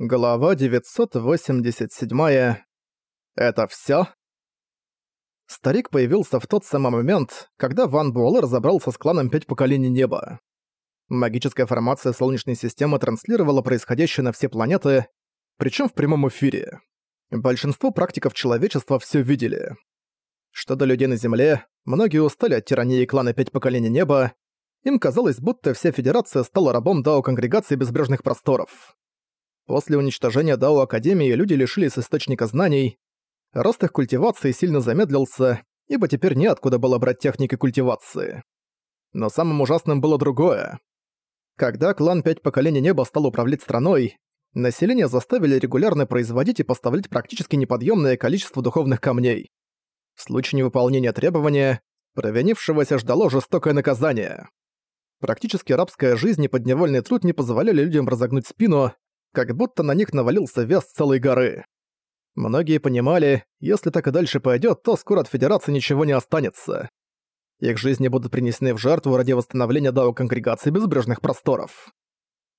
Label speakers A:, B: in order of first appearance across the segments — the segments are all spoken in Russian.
A: Глава 987. Это всё? Старик появился в тот самый момент, когда Ван Буэлэ разобрался с кланом Пять Поколений Неба. Магическая формация Солнечной системы транслировала происходящее на все планеты, причём в прямом эфире. Большинство практиков человечества всё видели. Что до людей на Земле, многие устали от тирании клана Пять Поколений Неба, им казалось, будто вся Федерация стала рабом Дао Конгрегации Безбрежных Просторов. После уничтожения Дао Академии люди лишились источника знаний, рост их культивации сильно замедлился, ибо теперь неоткуда было брать техники культивации. Но самым ужасным было другое. Когда клан Пять Поколений Неба стал управлять страной, население заставили регулярно производить и поставлять практически неподъемное количество духовных камней. В случае невыполнения требования, провинившегося ждало жестокое наказание. Практически рабская жизнь и подневольный труд не позволяли людям разогнуть спину, как будто на них навалился вес целой горы. Многие понимали, если так и дальше пойдет, то скоро от Федерации ничего не останется. Их жизни будут принесены в жертву ради восстановления Дао Конгрегации Безбрежных Просторов.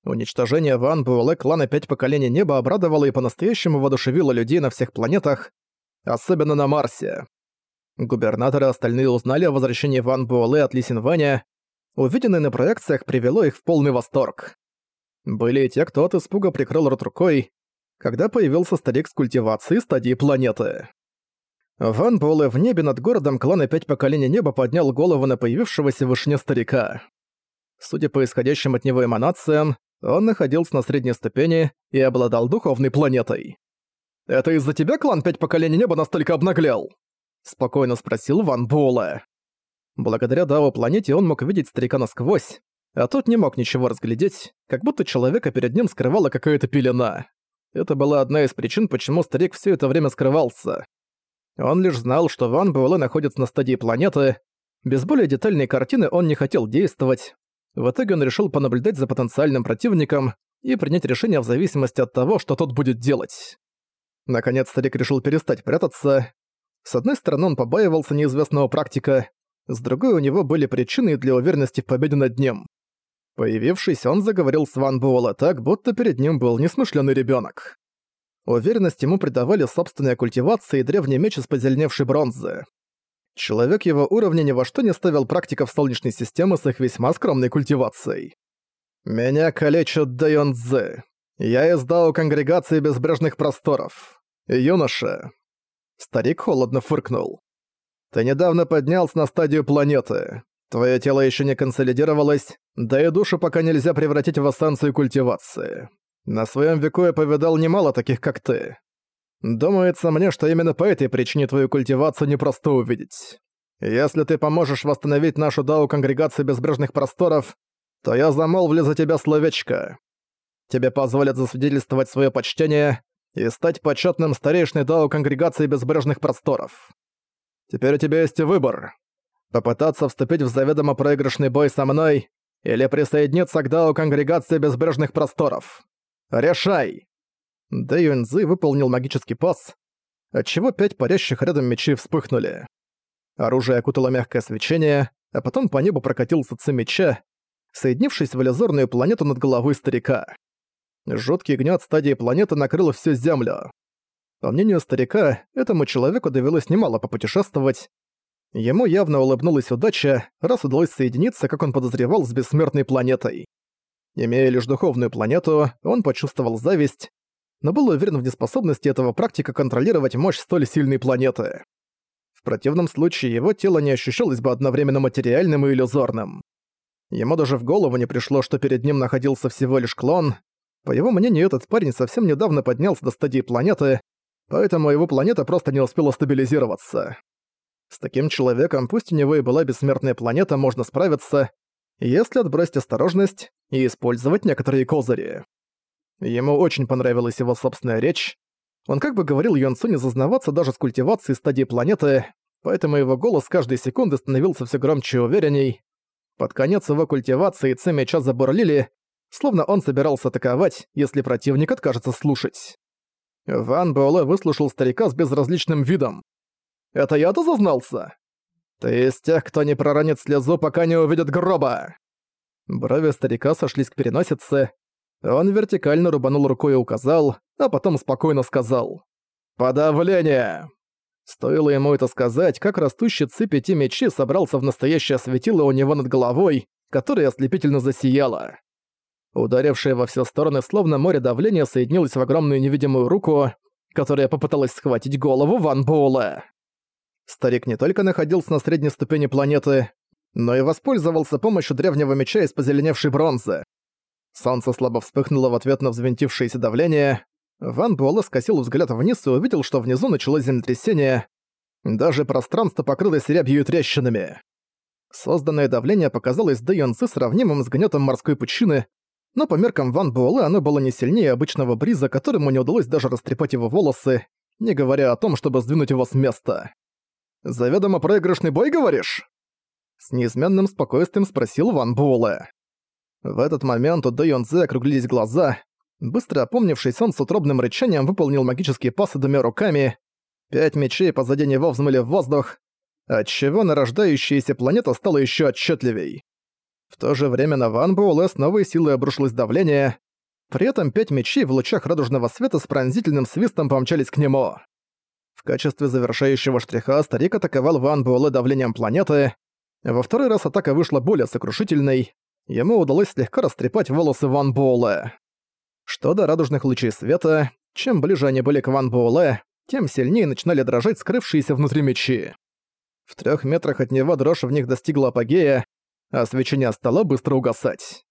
A: Уничтожение Ван Буэлэ клана Пять Поколений Неба обрадовало и по-настоящему воодушевило людей на всех планетах, особенно на Марсе. Губернаторы и остальные узнали о возвращении Ван Буэлэ от Ли Синваня. Увиденное на проекциях привело их в полный восторг. Были и те, кто от испуга прикрыл рот рукой, когда появился старик с культивацией стадии планеты. Ван Буэлэ в небе над городом клана Пять Поколений Неба поднял голову на появившегося в вышине старика. Судя по исходящим от него эманациям, он находился на средней ступени и обладал духовной планетой. «Это из-за тебя клан Пять Поколений Неба настолько обнаглел?» — спокойно спросил Ван Буэлэ. Благодаря Дао планете он мог видеть старика насквозь, а тот не мог ничего разглядеть, как будто человека перед ним скрывала какая-то пелена. Это была одна из причин, почему старик все это время скрывался. Он лишь знал, что Ван Буэлэ находится на стадии планеты. Без более детальной картины он не хотел действовать. В итоге он решил понаблюдать за потенциальным противником и принять решение в зависимости от того, что тот будет делать. Наконец старик решил перестать прятаться. С одной стороны, он побаивался неизвестного практика, с другой у него были причины для уверенности в победе над ним. Появившись, он заговорил с Ван Буэлла так, будто перед ним был несмышленый ребенок. Уверенность ему придавали собственная культивация и древний меч из позеленевшей бронзы. Человек его уровня ни во что не ставил практиков Солнечной системы с их весьма скромной культивацией. «Меня калечат Дэйон Цзы. Я издал конгрегации безбрежных просторов. Юноша». Старик холодно фыркнул. «Ты недавно поднялся на стадию планеты. Твое тело еще не консолидировалось, да и душу пока нельзя превратить в эссенцию культивации. На своем веку я повидал немало таких, как ты. Думается мне, что именно по этой причине твою культивацию непросто увидеть. Если ты поможешь восстановить нашу дау конгрегации безбрежных просторов, то я замолвлю за тебя словечко. Тебе позволят засвидетельствовать свое почтение и стать почетным старейшиной дау конгрегации безбрежных просторов. Теперь у тебя есть выбор попытаться вступить в заведомо проигрышный бой со мной или присоединиться к Дао Конгрегации Безбрежных Просторов. Решай!» Дэ Юньзы выполнил магический пас, отчего пять парящих рядом мечей вспыхнули. Оружие окутало мягкое свечение, а потом по небу прокатился ци меча, соединившись в иллюзорную планету над головой старика. Жуткий гнет стадии планеты накрыл всю Землю. По мнению старика, этому человеку довелось немало попутешествовать, Ему явно улыбнулась удача, раз удалось соединиться, как он подозревал, с бессмертной планетой. Имея лишь духовную планету, он почувствовал зависть, но был уверен в неспособности этого практика контролировать мощь столь сильной планеты. В противном случае его тело не ощущалось бы одновременно материальным и иллюзорным. Ему даже в голову не пришло, что перед ним находился всего лишь клон. По его мнению, этот парень совсем недавно поднялся до стадии планеты, поэтому его планета просто не успела стабилизироваться. С таким человеком, пусть у него и была бессмертная планета, можно справиться, если отбросить осторожность и использовать некоторые козыри. Ему очень понравилась его собственная речь. Он как бы говорил Юнцу не зазнаваться даже с культивацией стадии планеты, поэтому его голос каждой секунды становился все громче и уверенней. Под конец его культивации ци меча забурлили, словно он собирался атаковать, если противник откажется слушать. Ван Буэлэ выслушал старика с безразличным видом. Это я-то зазнался? Ты из тех, кто не проронит слезу, пока не увидит гроба!» Брови старика сошлись к переносице. Он вертикально рубанул рукой и указал, а потом спокойно сказал «Подавление!». Стоило ему это сказать, как растущий цепь пяти мечей собрался в настоящее светило у него над головой, которое ослепительно засияло. Ударившее во все стороны словно море давления соединилось в огромную невидимую руку, которая попыталась схватить голову Ван Буэлэ. Старик не только находился на средней ступени планеты, но и воспользовался помощью древнего меча из позеленевшей бронзы. Солнце слабо вспыхнуло в ответ на взвинтившееся давление. Ван Буэлэ скосил взгляд вниз и увидел, что внизу началось землетрясение. Даже пространство покрылось рябью и трещинами. Созданное давление показалось Дэйонцы сравнимым с гнетом морской пучины, но по меркам Ван Буэлэ оно было не сильнее обычного бриза, которому не удалось даже растрепать его волосы, не говоря о том, чтобы сдвинуть его с места. «Заведомо проигрышный бой, говоришь?» С неизменным спокойствием спросил Ван Буэлэ. В этот момент у Дэйонзе округлились глаза. Быстро опомнившись, он с утробным рычанием выполнил магические пасы двумя руками. Пять мечей позади него взмыли в воздух, отчего нарождающаяся планета стала еще отчетливей. В то же время на Ван Буэлэ с новой силой обрушилось давление. При этом пять мечей в лучах радужного света с пронзительным свистом помчались к нему. В качестве завершающего штриха старик атаковал Ван Буэлэ давлением планеты. Во второй раз атака вышла более сокрушительной. Ему удалось слегка растрепать волосы Ван Буэлэ. Что до радужных лучей света, чем ближе они были к Ван Буэлэ, тем сильнее начинали дрожать скрывшиеся внутри мечи. В трех метрах от него дрожь в них достигла апогея, а свечение стало быстро угасать.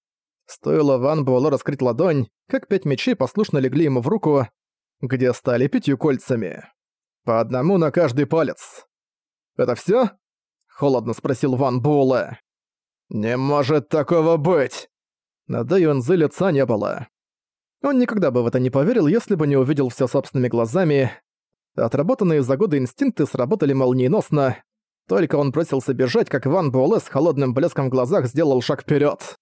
A: Стоило Ван Буэлло раскрыть ладонь, как пять мечей послушно легли ему в руку, где стали пятью кольцами. По одному на каждый палец. «Это всё?» — холодно спросил Ван Буэлэ. «Не может такого быть!» На Дэйонзы лица не было. Он никогда бы в это не поверил, если бы не увидел всё собственными глазами. Отработанные за годы инстинкты сработали молниеносно, только он бросился бежать, как Ван Буэлэ с холодным блеском в глазах сделал шаг вперед.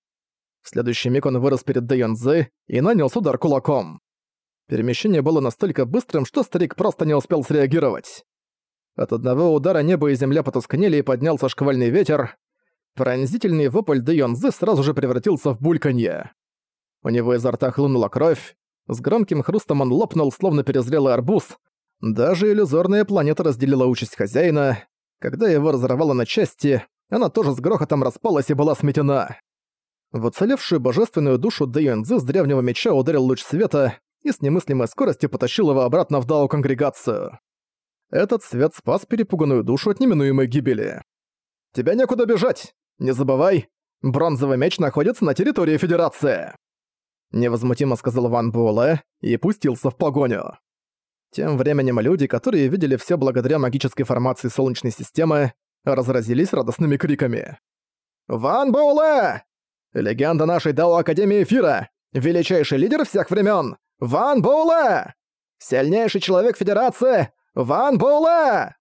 A: В следующий миг он вырос перед Дэйонзы и нанес удар кулаком. Перемещение было настолько быстрым, что старик просто не успел среагировать. От одного удара небо и земля потускнели и поднялся шквальный ветер. Пронзительный вопль Дэйонзы сразу же превратился в бульканье. У него изо рта хлынула кровь. С громким хрустом он лопнул, словно перезрелый арбуз. Даже иллюзорная планета разделила участь хозяина. Когда его разорвало на части, она тоже с грохотом распалась и была сметена. В уцелевшую божественную душу Дэйюнзы с древнего меча ударил луч света и с немыслимой скоростью потащил его обратно в Дао-конгрегацию. Этот свет спас перепуганную душу от неминуемой гибели. «Тебя некуда бежать! Не забывай, бронзовый меч находится на территории Федерации!» Невозмутимо сказал Ван Буэлэ и пустился в погоню. Тем временем люди, которые видели все благодаря магической формации Солнечной системы, разразились радостными криками. «Ван Буэлэ! Легенда нашей Дао Академии Эфира! Величайший лидер всех времен! Ван Буэлэ! Сильнейший человек Федерации! Ван Буэлэ!»